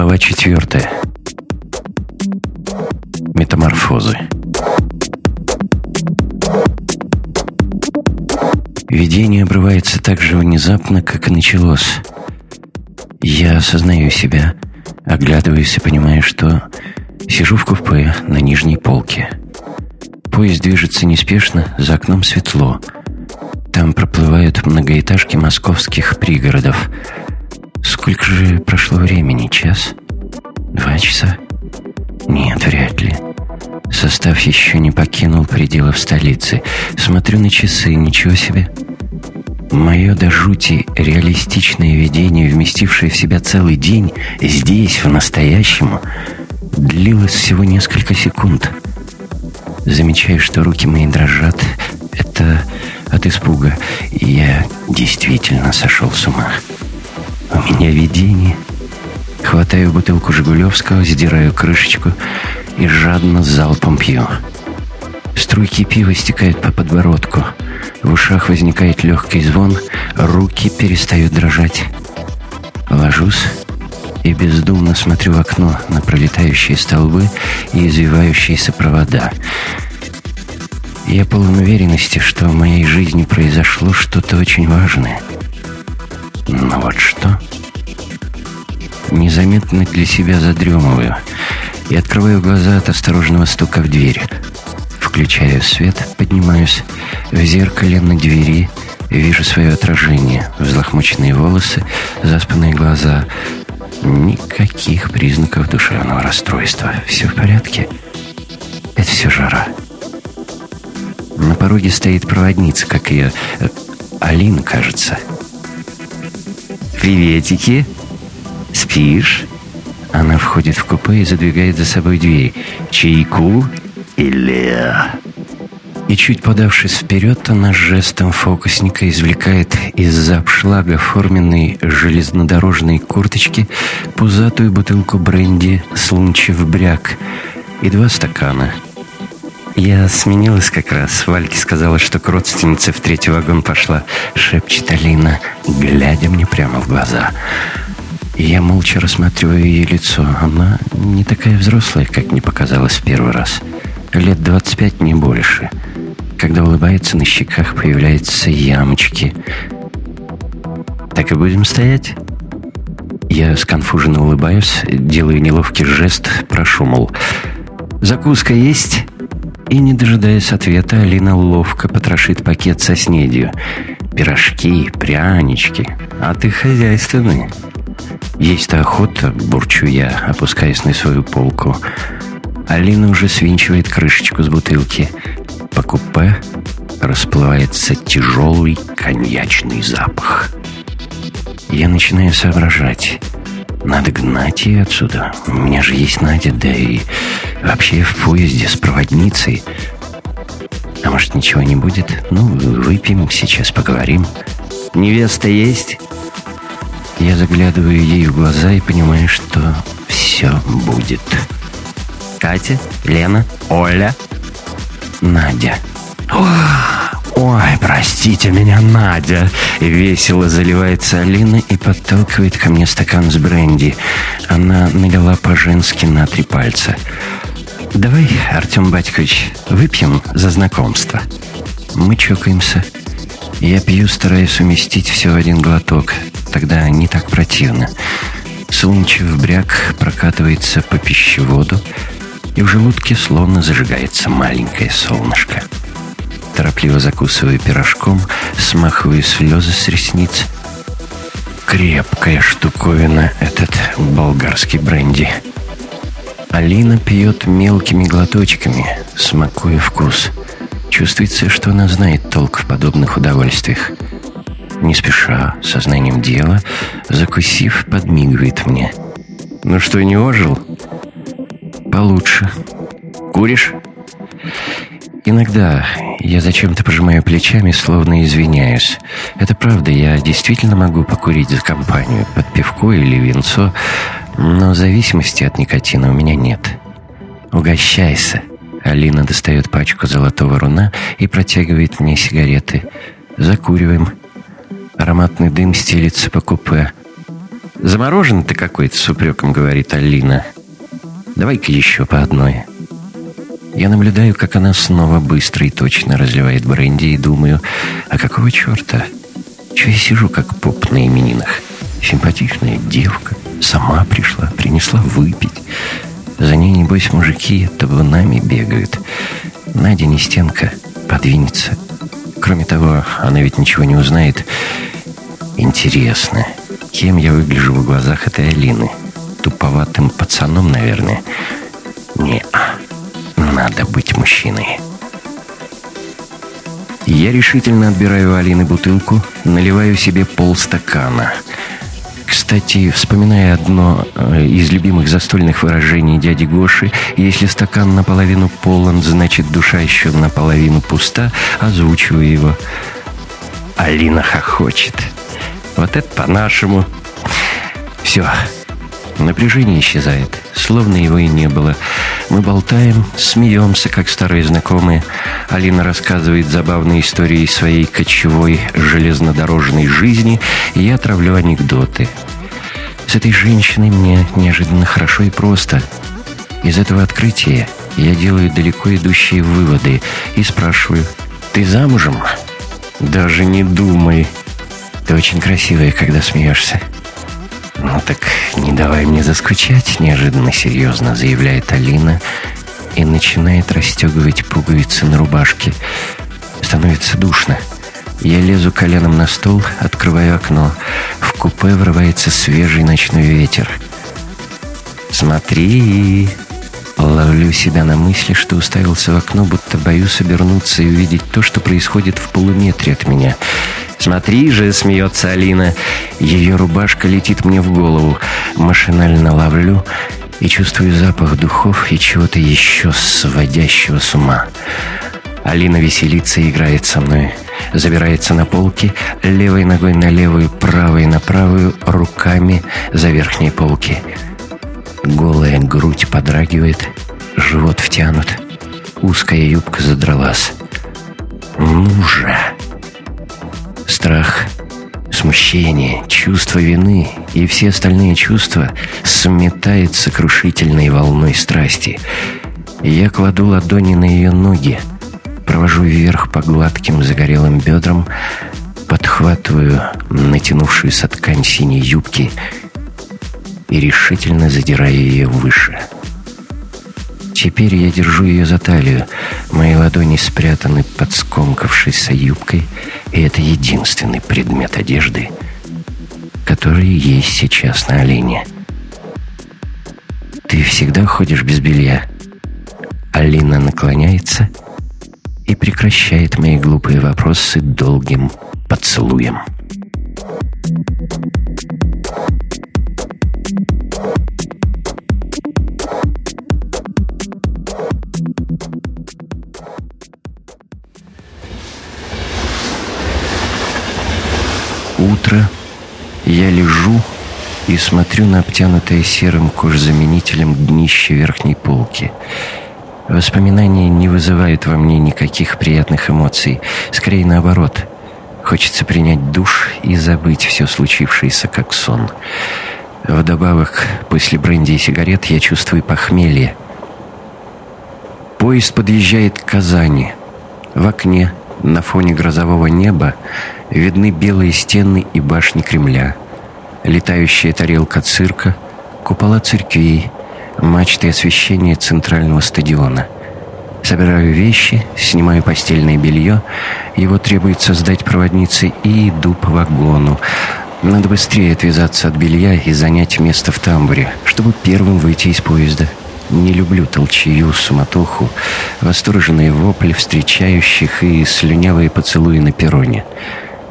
Глава четвертая. Метаморфозы. Видение обрывается так же внезапно, как и началось. Я осознаю себя, оглядываюсь и понимаю, что сижу в купе на нижней полке. Поезд движется неспешно, за окном светло. Там проплывают многоэтажки московских пригородов. Сколько же прошло времени? Час? Два часа? Нет, вряд ли. Состав еще не покинул пределов столицы. Смотрю на часы, ничего себе. Мое до жути реалистичное видение, вместившее в себя целый день, здесь, в настоящем, длилось всего несколько секунд. Замечаю, что руки мои дрожат. Это от испуга. Я действительно сошел с ума. У меня видение. Хватаю бутылку Жигулевского, сдираю крышечку и жадно залпом пью. Струйки пива стекают по подбородку. В ушах возникает легкий звон, руки перестают дрожать. Ложусь и бездумно смотрю в окно на пролетающие столбы и извивающиеся провода. Я полон уверенности, что в моей жизни произошло что-то очень важное. Но вот что? Незаметно для себя задремываю и открываю глаза от осторожного стука в дверь. Включаю свет, поднимаюсь. В зеркале на двери вижу свое отражение. Взлохмоченные волосы, заспанные глаза. Никаких признаков душевного расстройства. Все в порядке. Это все жара. На пороге стоит проводница, как ее... Э, Алина, кажется. «Приветики! Спишь?» Она входит в купе и задвигает за собой дверь. «Чайку или...» И чуть подавшись вперед, она жестом фокусника извлекает из-за обшлага форменной железнодорожной курточки пузатую бутылку бренди «Слунчев бряк» и два стакана – «Я сменилась как раз. Вальке сказала, что к родственнице в третий вагон пошла», — шепчет Алина, глядя мне прямо в глаза. Я молча рассматриваю ее лицо. Она не такая взрослая, как мне показалось в первый раз. Лет 25, не больше. Когда улыбается, на щеках появляются ямочки. «Так и будем стоять?» Я сконфуженно улыбаюсь, делаю неловкий жест, прошу, мол, «Закуска есть?» И, не дожидаясь ответа, Алина ловко потрошит пакет со снедью. «Пирожки, прянички. А ты хозяйственный». «Есть-то охота», — бурчу я, опускаясь на свою полку. Алина уже свинчивает крышечку с бутылки. По купе расплывается тяжелый коньячный запах. Я начинаю соображать. Надо гнать ее отсюда. У меня же есть Надя, да и вообще в поезде с проводницей. А может, ничего не будет? Ну, выпьем, сейчас поговорим. Невеста есть? Я заглядываю ей в глаза и понимаю, что все будет. Катя, Лена, Оля, Надя. «Ой, простите меня, Надя!» Весело заливается Алина и подталкивает ко мне стакан с бренди. Она налила по-женски на три пальца. «Давай, Артем Батькович, выпьем за знакомство». Мы чокаемся. Я пью, стараясь уместить все в один глоток. Тогда не так противно. Солнечев бряк прокатывается по пищеводу, и в желудке словно зажигается маленькое солнышко торопливо закусывая пирожком, смахивая слезы с ресниц. Крепкая штуковина этот болгарский бренди. Алина пьет мелкими глоточками, смакуя вкус. Чувствуется, что она знает толк в подобных удовольствиях. Не спеша, сознанием дела, закусив, подмигивает мне. «Ну что, не ожил?» «Получше. Куришь?» Иногда я зачем-то пожимаю плечами, словно извиняюсь. Это правда, я действительно могу покурить за компанию, под пивко или винцо, но зависимости от никотина у меня нет. Угощайся. Алина достает пачку золотого руна и протягивает мне сигареты. Закуриваем. Ароматный дым стелится по купе. Заморожен ты какой-то с упреком, говорит Алина. Давай-ка еще по одной. Я наблюдаю, как она снова быстро и точно разливает бренди и думаю, а какого черта? Че я сижу, как поп на именинах? Симпатичная девка, сама пришла, принесла выпить. За ней, небось, мужики табунами бегают. Надя не стенка, подвинется. Кроме того, она ведь ничего не узнает. Интересно, кем я выгляжу в глазах этой Алины? Туповатым пацаном, наверное? Не, надо быть мужчиной. Я решительно отбираю у Алины бутылку, наливаю себе полстакана — кстати, вспоминая одно э, из любимых застольных выражений дяди Гоши, если стакан наполовину полон, значит душа еще наполовину пуста, озвучиваю его. Алина хохочет. Вот это по-нашему. Все, напряжение исчезает, словно его и не было. Мы болтаем, смеемся, как старые знакомые. Алина рассказывает забавные истории своей кочевой железнодорожной жизни, и я травлю анекдоты. С этой женщиной мне неожиданно хорошо и просто. Из этого открытия я делаю далеко идущие выводы и спрашиваю, «Ты замужем?» «Даже не думай. Ты очень красивая, когда смеешься». «Ну так не давай мне заскучать», — неожиданно серьезно заявляет Алина и начинает расстегивать пуговицы на рубашке. Становится душно. Я лезу коленом на стол, открываю окно. В купе врывается свежий ночной ветер. «Смотри!» Ловлю себя на мысли, что уставился в окно, будто боюсь обернуться и увидеть то, что происходит в полуметре от меня. «Смотри же!» — смеется Алина. Ее рубашка летит мне в голову. Машинально ловлю и чувствую запах духов и чего-то еще сводящего с ума. Алина веселится и играет со мной. Забирается на полки, левой ногой на левую, правой на правую, руками за верхние полки. Голая грудь подрагивает, живот втянут, узкая юбка задралась. Ну же! Страх, смущение, чувство вины и все остальные чувства сметает сокрушительной волной страсти. Я кладу ладони на ее ноги, провожу вверх по гладким загорелым бедрам, подхватываю натянувшуюся ткань синей юбки и решительно задираю ее выше. Теперь я держу ее за талию. Мои ладони спрятаны под скомкавшейся юбкой, и это единственный предмет одежды, который есть сейчас на олене. «Ты всегда ходишь без белья?» Алина наклоняется и прекращает мои глупые вопросы долгим поцелуем. Утро. Я лежу и смотрю на обтянутое серым кожзаменителем днище верхней полки — Воспоминания не вызывают во мне никаких приятных эмоций. Скорее наоборот. Хочется принять душ и забыть все случившееся как сон. Вдобавок, после бренди и сигарет я чувствую похмелье. Поезд подъезжает к Казани. В окне, на фоне грозового неба, видны белые стены и башни Кремля, летающая тарелка цирка, купола церквей, мачты освещения центрального стадиона. Собираю вещи, снимаю постельное белье, его требуется сдать проводнице и иду по вагону. Надо быстрее отвязаться от белья и занять место в тамбуре, чтобы первым выйти из поезда. Не люблю толчею, суматоху, восторженные вопли встречающих и слюнявые поцелуи на перроне.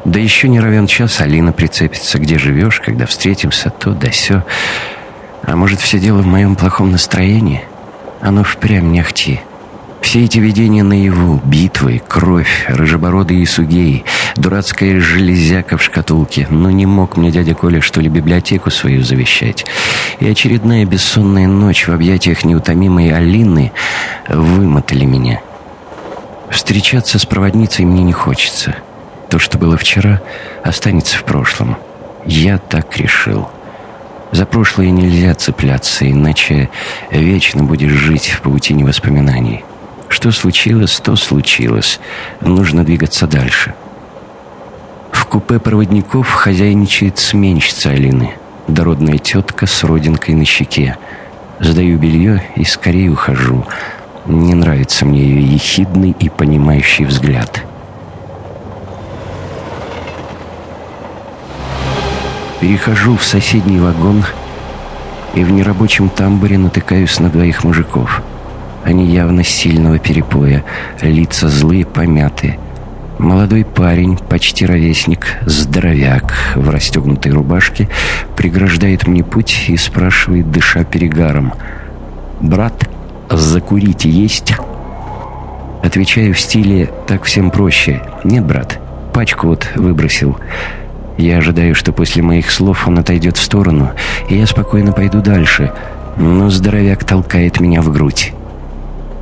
Да еще не равен час Алина прицепится, где живешь, когда встретимся, то да сё. А может, все дело в моем плохом настроении? Оно впрямь не ахти. Все эти видения наяву, битвы, кровь, рыжебородые сугеи, дурацкая железяка в шкатулке. Но не мог мне дядя Коля, что ли, библиотеку свою завещать. И очередная бессонная ночь в объятиях неутомимой Алины вымотали меня. Встречаться с проводницей мне не хочется. То, что было вчера, останется в прошлом. Я так решил. За прошлое нельзя цепляться, иначе вечно будешь жить в паутине воспоминаний. Что случилось, то случилось. Нужно двигаться дальше. В купе проводников хозяйничает сменщица Алины. Дородная тетка с родинкой на щеке. Сдаю белье и скорее ухожу. Не нравится мне ее ехидный и понимающий взгляд. Перехожу в соседний вагон и в нерабочем тамбуре натыкаюсь на двоих мужиков. Они явно сильного перепоя, лица злые, помятые. Молодой парень, почти ровесник, здоровяк в расстегнутой рубашке, преграждает мне путь и спрашивает, дыша перегаром. «Брат, закурить есть?» Отвечаю в стиле «так всем проще». «Нет, брат, пачку вот выбросил». Я ожидаю, что после моих слов он отойдет в сторону, и я спокойно пойду дальше, но здоровяк толкает меня в грудь.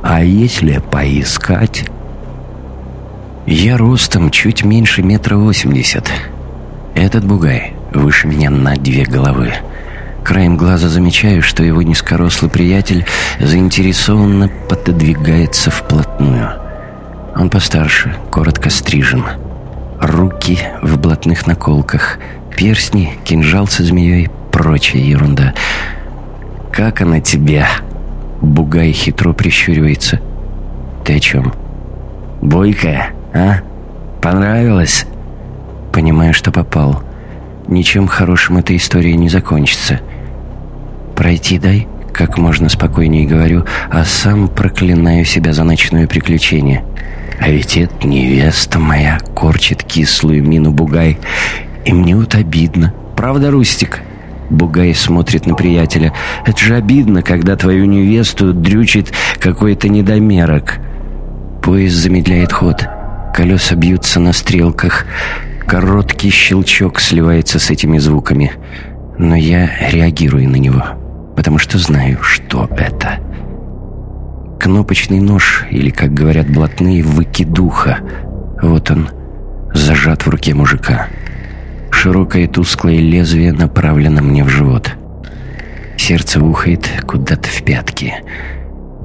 А если поискать? Я ростом чуть меньше метра восемьдесят. Этот бугай выше меня на две головы. Краем глаза замечаю, что его низкорослый приятель заинтересованно пододвигается вплотную. Он постарше, коротко стрижен. Руки в блатных наколках, перстни, кинжал со змеей, прочая ерунда. «Как она тебе?» Бугай хитро прищуривается. «Ты о чем?» «Бойкая, а? Понравилось?» Понимаю, что попал. Ничем хорошим эта история не закончится. «Пройти дай?» Как можно спокойнее говорю, а сам проклинаю себя за ночное приключение. А ведь это невеста моя корчит кислую мину Бугай. И мне вот обидно. Правда, Рустик?» Бугай смотрит на приятеля. «Это же обидно, когда твою невесту дрючит какой-то недомерок». Поезд замедляет ход. Колеса бьются на стрелках. Короткий щелчок сливается с этими звуками. Но я реагирую на него, потому что знаю, что это. Кнопочный нож, или, как говорят блатные, выкидуха. Вот он, зажат в руке мужика. Широкое тусклое лезвие направлено мне в живот. Сердце ухает куда-то в пятки.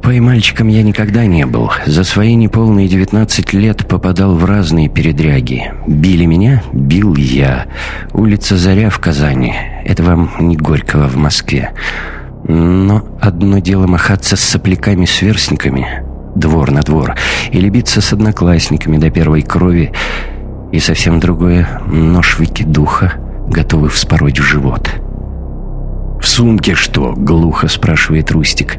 Поймальчиком я никогда не был. За свои неполные 19 лет попадал в разные передряги. Били меня, бил я. Улица Заря в Казани. Это вам не Горького в Москве. Но одно дело махаться с сопляками-сверстниками, двор на двор, или биться с одноклассниками до первой крови, и совсем другое — нож духа, готовый вспороть в живот. «В сумке что?» — глухо спрашивает Рустик.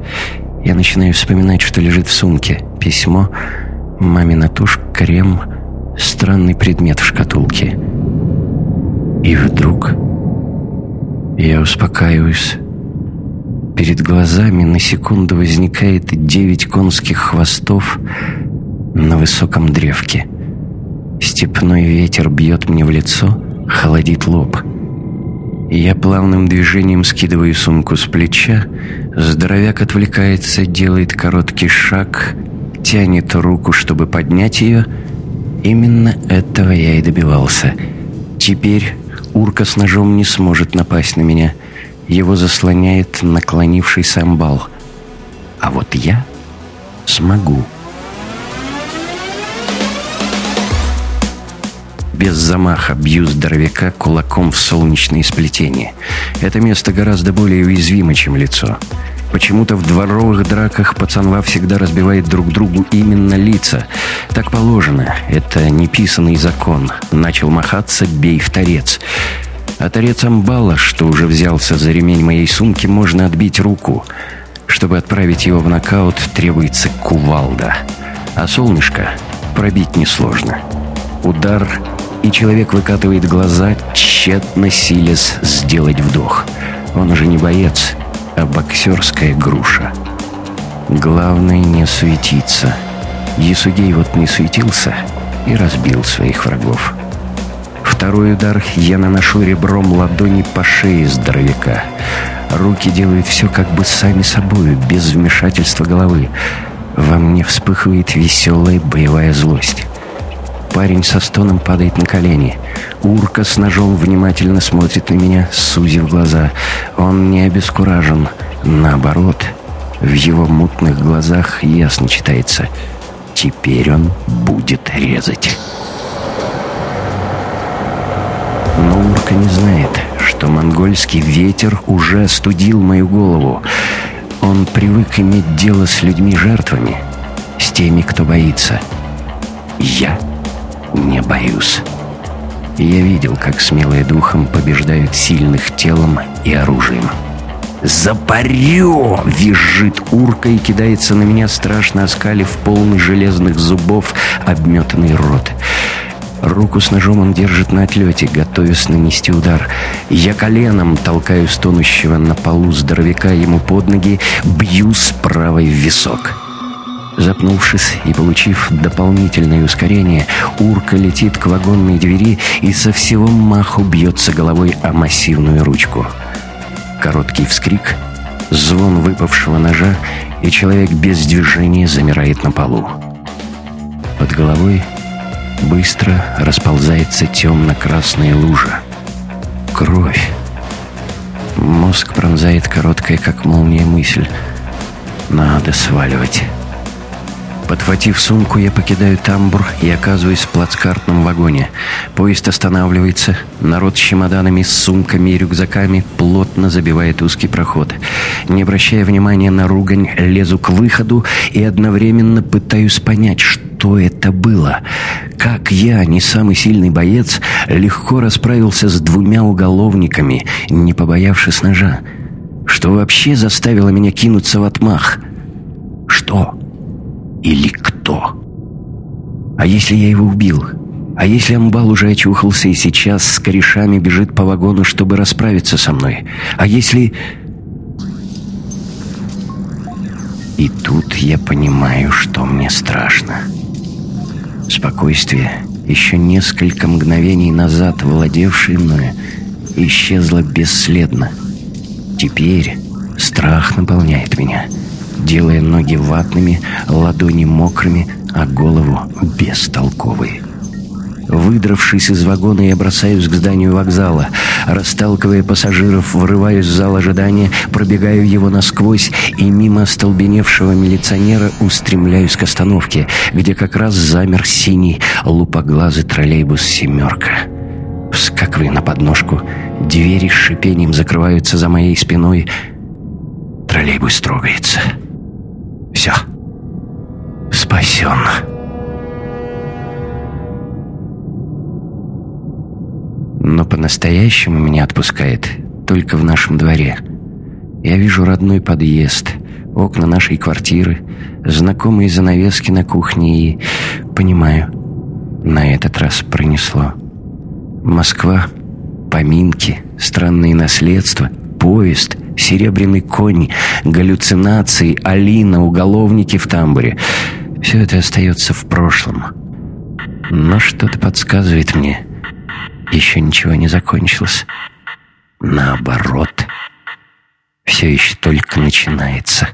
Я начинаю вспоминать, что лежит в сумке. Письмо, мамина тушь, крем, странный предмет в шкатулке. И вдруг я успокаиваюсь, Перед глазами на секунду возникает девять конских хвостов на высоком древке. Степной ветер бьет мне в лицо, холодит лоб. Я плавным движением скидываю сумку с плеча, здоровяк отвлекается, делает короткий шаг, тянет руку, чтобы поднять ее. Именно этого я и добивался. Теперь урка с ножом не сможет напасть на меня — его заслоняет наклонившийся амбал. А вот я смогу. Без замаха бью здоровяка кулаком в солнечное сплетение. Это место гораздо более уязвимо, чем лицо. Почему-то в дворовых драках пацанва всегда разбивает друг другу именно лица. Так положено. Это неписанный закон. Начал махаться «бей в торец». А торец амбала, что уже взялся за ремень моей сумки, можно отбить руку. Чтобы отправить его в нокаут, требуется кувалда. А солнышко пробить несложно. Удар, и человек выкатывает глаза, тщетно силясь сделать вдох. Он уже не боец, а боксерская груша. Главное не суетиться. Ясугей вот не суетился и разбил своих врагов. Второй удар я наношу ребром ладони по шее здоровяка. Руки делают все как бы сами собою, без вмешательства головы. Во мне вспыхивает веселая боевая злость. Парень со стоном падает на колени. Урка с ножом внимательно смотрит на меня, сузив глаза. Он не обескуражен. Наоборот, в его мутных глазах ясно читается. Теперь он будет резать. Но Урка не знает, что монгольский ветер уже остудил мою голову. Он привык иметь дело с людьми-жертвами, с теми, кто боится. Я не боюсь. Я видел, как смелые духом побеждают сильных телом и оружием. «Запарю!» — визжит урка и кидается на меня, страшно оскалив полный железных зубов обметанный рот. Руку с ножом он держит на отлете, готовясь нанести удар. Я коленом толкаю стонущего на полу здоровяка ему под ноги, бью с правой в висок. Запнувшись и получив дополнительное ускорение, урка летит к вагонной двери и со всего маху бьется головой о массивную ручку. Короткий вскрик, звон выпавшего ножа, и человек без движения замирает на полу. Под головой быстро расползается темно-красная лужа. Кровь. Мозг пронзает короткая, как молния, мысль. Надо сваливать. Подхватив сумку, я покидаю тамбур и оказываюсь в плацкартном вагоне. Поезд останавливается. Народ с чемоданами, с сумками и рюкзаками плотно забивает узкий проход. Не обращая внимания на ругань, лезу к выходу и одновременно пытаюсь понять, что это было. Как я, не самый сильный боец, легко расправился с двумя уголовниками, не побоявшись ножа. Что вообще заставило меня кинуться в отмах? Или кто? А если я его убил? А если Амбал уже очухался и сейчас с корешами бежит по вагону, чтобы расправиться со мной? А если... И тут я понимаю, что мне страшно. Спокойствие, еще несколько мгновений назад владевшее мною, исчезло бесследно. Теперь страх наполняет меня — делая ноги ватными, ладони мокрыми, а голову бестолковой. Выдравшись из вагона, я бросаюсь к зданию вокзала. Расталкивая пассажиров, врываюсь в зал ожидания, пробегаю его насквозь и мимо остолбеневшего милиционера устремляюсь к остановке, где как раз замер синий лупоглазый троллейбус «семерка». Вскакиваю на подножку, двери с шипением закрываются за моей спиной. Троллейбус трогается. Все. Спасен. Но по-настоящему меня отпускает только в нашем дворе. Я вижу родной подъезд, окна нашей квартиры, знакомые занавески на кухне и... Понимаю, на этот раз пронесло. Москва, поминки, странные наследства, поезд — серебряный конь, галлюцинации, Алина, уголовники в тамбуре. Все это остается в прошлом. Но что-то подсказывает мне, еще ничего не закончилось. Наоборот, все еще только начинается.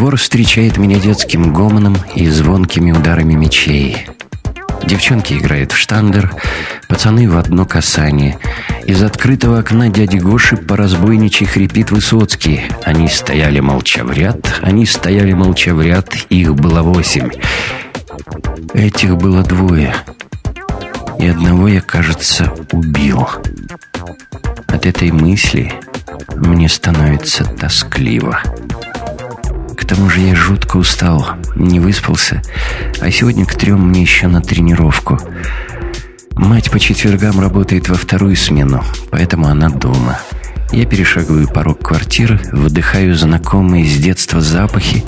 Двор встречает меня детским гомоном и звонкими ударами мечей. Девчонки играют в штандер, пацаны в одно касание. Из открытого окна дяди Гоши по разбойничьи хрипит Высоцкий. Они стояли молча в ряд, они стояли молча в ряд, их было восемь. Этих было двое. И одного я, кажется, убил. От этой мысли мне становится тоскливо тому же я жутко устал, не выспался, а сегодня к трем мне еще на тренировку. Мать по четвергам работает во вторую смену, поэтому она дома. Я перешагиваю порог квартиры, вдыхаю знакомые с детства запахи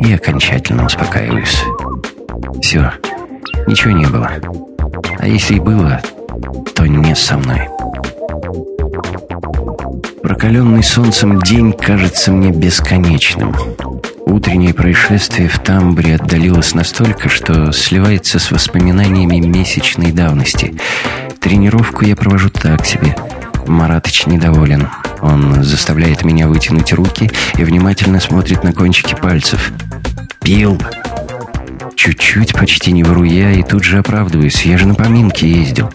и окончательно успокаиваюсь. Все, ничего не было. А если и было, то не со мной. Прокаленный солнцем день кажется мне бесконечным. Утреннее происшествие в тамбре отдалилось настолько, что сливается с воспоминаниями месячной давности. Тренировку я провожу так себе. Маратыч недоволен. Он заставляет меня вытянуть руки и внимательно смотрит на кончики пальцев. «Пил!» Чуть-чуть, почти не вру я, и тут же оправдываюсь. Я же на поминки ездил.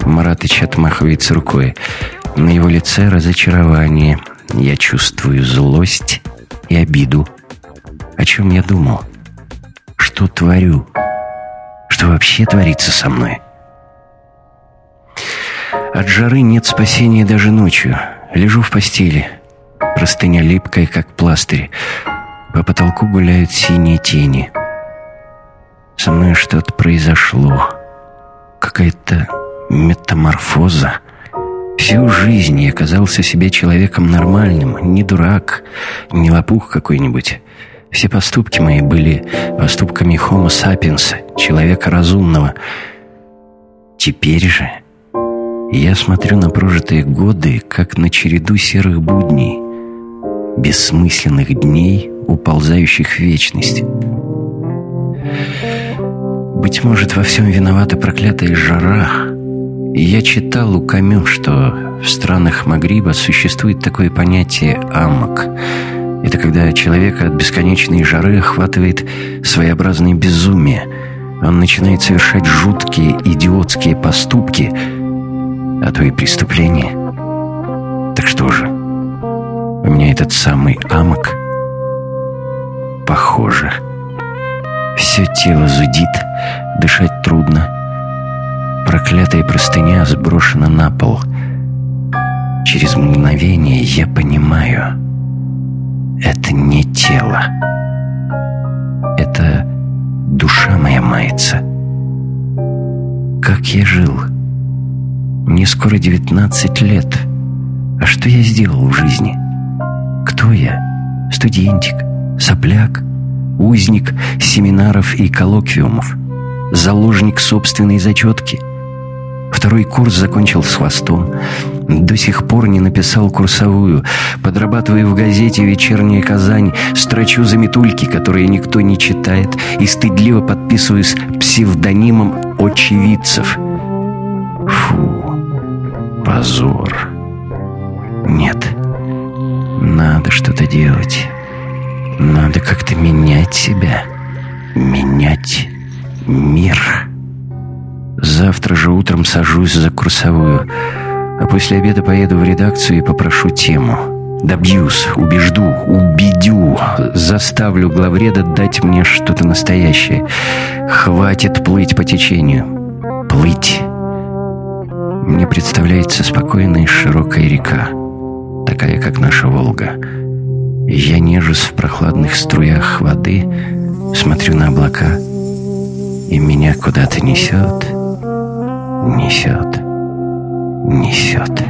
Маратыч отмахивается рукой. На его лице разочарование. Я чувствую злость и обиду. О чем я думал? Что творю? Что вообще творится со мной? От жары нет спасения даже ночью. Лежу в постели. Простыня липкая, как пластырь. По потолку гуляют синие тени. Со мной что-то произошло. Какая-то метаморфоза. Всю жизнь я казался себе человеком нормальным, не дурак, не лопух какой-нибудь. Все поступки мои были поступками Homo sapiens, человека разумного. Теперь же я смотрю на прожитые годы, как на череду серых будней, бессмысленных дней, уползающих в вечность. Быть может, во всем виновата проклятая жара. Я читал у Камю, что в странах Магриба существует такое понятие «амок». Это когда человека от бесконечной жары охватывает своеобразное безумие. Он начинает совершать жуткие, идиотские поступки, а то и преступления. Так что же, у меня этот самый амок? Похоже. Все тело зудит, дышать трудно. Проклятая простыня сброшена на пол. Через мгновение я понимаю, это не тело. Это душа моя мается. Как я жил? Мне скоро девятнадцать лет. А что я сделал в жизни? Кто я? Студентик? Сопляк? узник семинаров и коллоквиумов, заложник собственной зачетки. Второй курс закончил с хвостом. До сих пор не написал курсовую. Подрабатываю в газете «Вечерняя Казань», строчу заметульки, которые никто не читает, и стыдливо подписываюсь псевдонимом очевидцев. Фу, позор. Нет, надо что-то делать. Надо как-то менять себя. Менять мир. Завтра же утром сажусь за курсовую, а после обеда поеду в редакцию и попрошу тему. Добьюсь, убежду, убедю, заставлю главреда дать мне что-то настоящее. Хватит плыть по течению. Плыть. Мне представляется спокойная широкая река, такая, как наша Волга — я нежусь в прохладных струях воды, смотрю на облака, и меня куда-то несет, несет, несет.